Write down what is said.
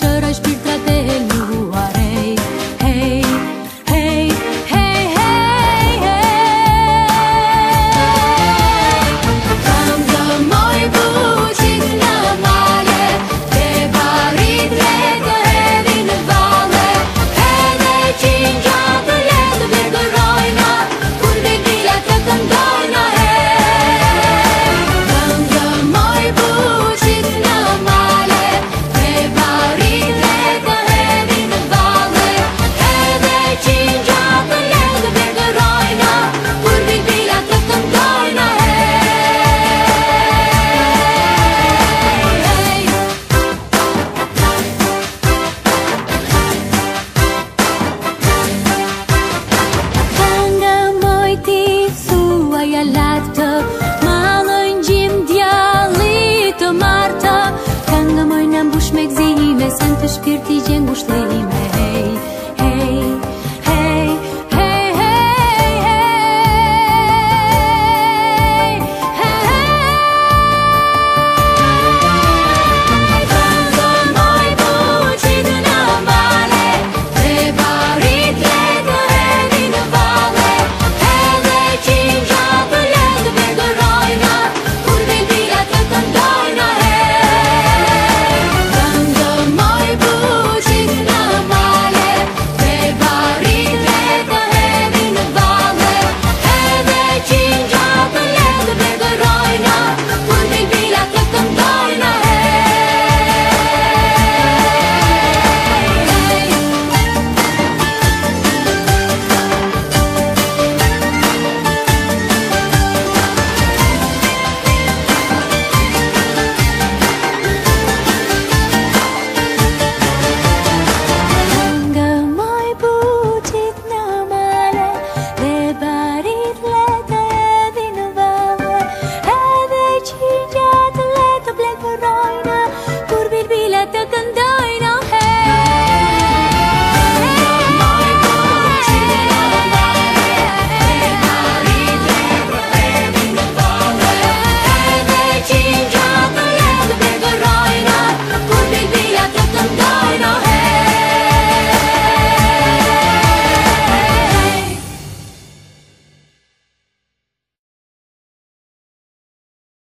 should gjeng